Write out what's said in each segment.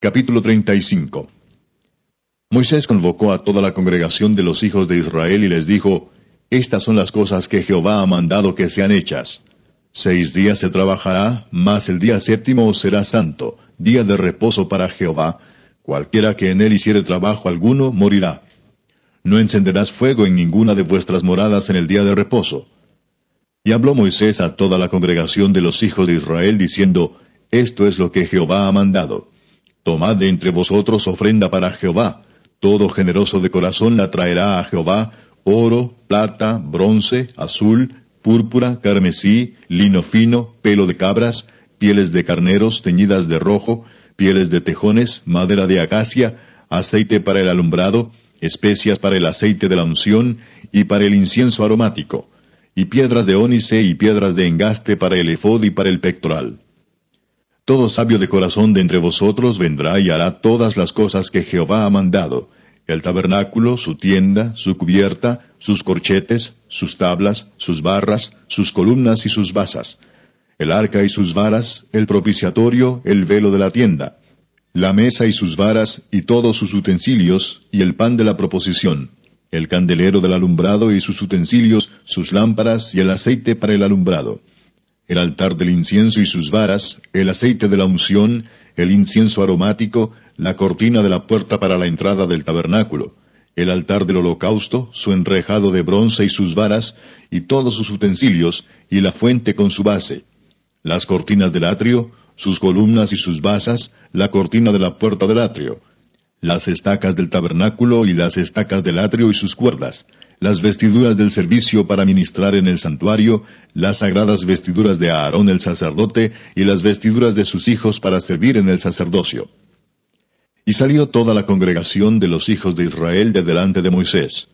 Capítulo 35 Moisés convocó a toda la congregación de los hijos de Israel y les dijo, Estas son las cosas que Jehová ha mandado que sean hechas. Seis días se trabajará, mas el día séptimo será santo, día de reposo para Jehová. Cualquiera que en él hiciere trabajo alguno, morirá. No encenderás fuego en ninguna de vuestras moradas en el día de reposo. Y habló Moisés a toda la congregación de los hijos de Israel, diciendo, Esto es lo que Jehová ha mandado Tomad de entre vosotros ofrenda para Jehová. Todo generoso de corazón la traerá a Jehová oro, plata, bronce, azul, púrpura, carmesí, lino fino, pelo de cabras, pieles de carneros teñidas de rojo, pieles de tejones, madera de acacia, aceite para el alumbrado, especias para el aceite de la unción y para el incienso aromático, y piedras de ónice y piedras de engaste para el efod y para el pectoral. Todo sabio de corazón de entre vosotros vendrá y hará todas las cosas que Jehová ha mandado, el tabernáculo, su tienda, su cubierta, sus corchetes, sus tablas, sus barras, sus columnas y sus basas, el arca y sus varas, el propiciatorio, el velo de la tienda, la mesa y sus varas y todos sus utensilios, y el pan de la proposición, el candelero del alumbrado y sus utensilios, sus lámparas y el aceite para el alumbrado el altar del incienso y sus varas, el aceite de la unción, el incienso aromático, la cortina de la puerta para la entrada del tabernáculo, el altar del holocausto, su enrejado de bronce y sus varas, y todos sus utensilios, y la fuente con su base, las cortinas del atrio, sus columnas y sus basas, la cortina de la puerta del atrio, las estacas del tabernáculo y las estacas del atrio y sus cuerdas, las vestiduras del servicio para ministrar en el santuario, las sagradas vestiduras de Aarón el sacerdote y las vestiduras de sus hijos para servir en el sacerdocio. Y salió toda la congregación de los hijos de Israel de delante de Moisés.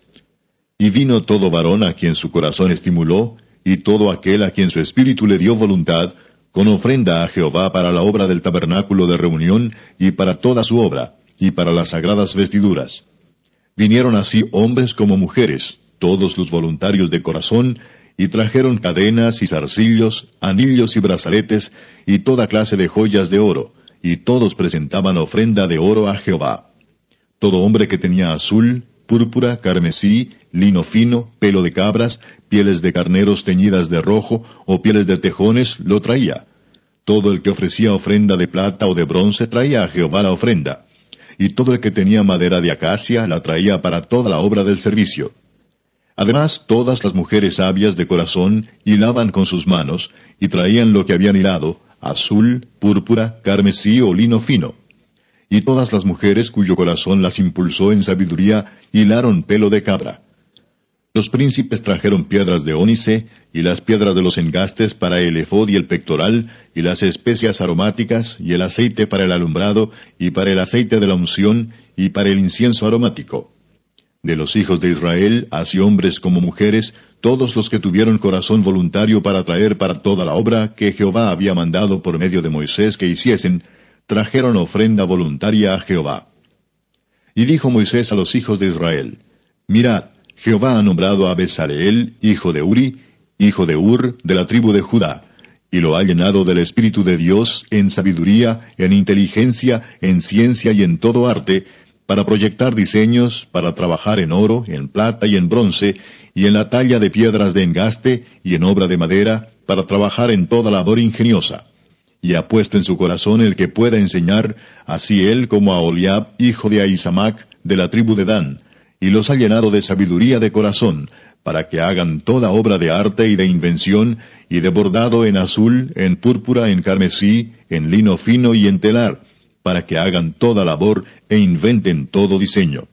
Y vino todo varón a quien su corazón estimuló, y todo aquel a quien su espíritu le dio voluntad, con ofrenda a Jehová para la obra del tabernáculo de reunión, y para toda su obra, y para las sagradas vestiduras. Vinieron así hombres como mujeres, todos los voluntarios de corazón, y trajeron cadenas y zarcillos, anillos y brazaletes, y toda clase de joyas de oro, y todos presentaban ofrenda de oro a Jehová. Todo hombre que tenía azul, púrpura, carmesí, lino fino, pelo de cabras, pieles de carneros teñidas de rojo, o pieles de tejones, lo traía. Todo el que ofrecía ofrenda de plata o de bronce traía a Jehová la ofrenda y todo el que tenía madera de acacia la traía para toda la obra del servicio. Además, todas las mujeres sabias de corazón hilaban con sus manos, y traían lo que habían hilado, azul, púrpura, carmesí o lino fino. Y todas las mujeres cuyo corazón las impulsó en sabiduría hilaron pelo de cabra. Los príncipes trajeron piedras de ónice, y las piedras de los engastes para el efod y el pectoral, y las especias aromáticas, y el aceite para el alumbrado, y para el aceite de la unción, y para el incienso aromático. De los hijos de Israel, así hombres como mujeres, todos los que tuvieron corazón voluntario para traer para toda la obra que Jehová había mandado por medio de Moisés que hiciesen, trajeron ofrenda voluntaria a Jehová. Y dijo Moisés a los hijos de Israel, Mirad, Jehová ha nombrado a Besareel, hijo de Uri, hijo de Ur, de la tribu de Judá, y lo ha llenado del Espíritu de Dios en sabiduría, en inteligencia, en ciencia y en todo arte, para proyectar diseños, para trabajar en oro, en plata y en bronce, y en la talla de piedras de engaste y en obra de madera, para trabajar en toda labor ingeniosa. Y ha puesto en su corazón el que pueda enseñar, así él como a Oliab, hijo de Ahisamac, de la tribu de Dan, y los ha llenado de sabiduría de corazón, para que hagan toda obra de arte y de invención, y de bordado en azul, en púrpura, en carmesí, en lino fino y en telar, para que hagan toda labor e inventen todo diseño.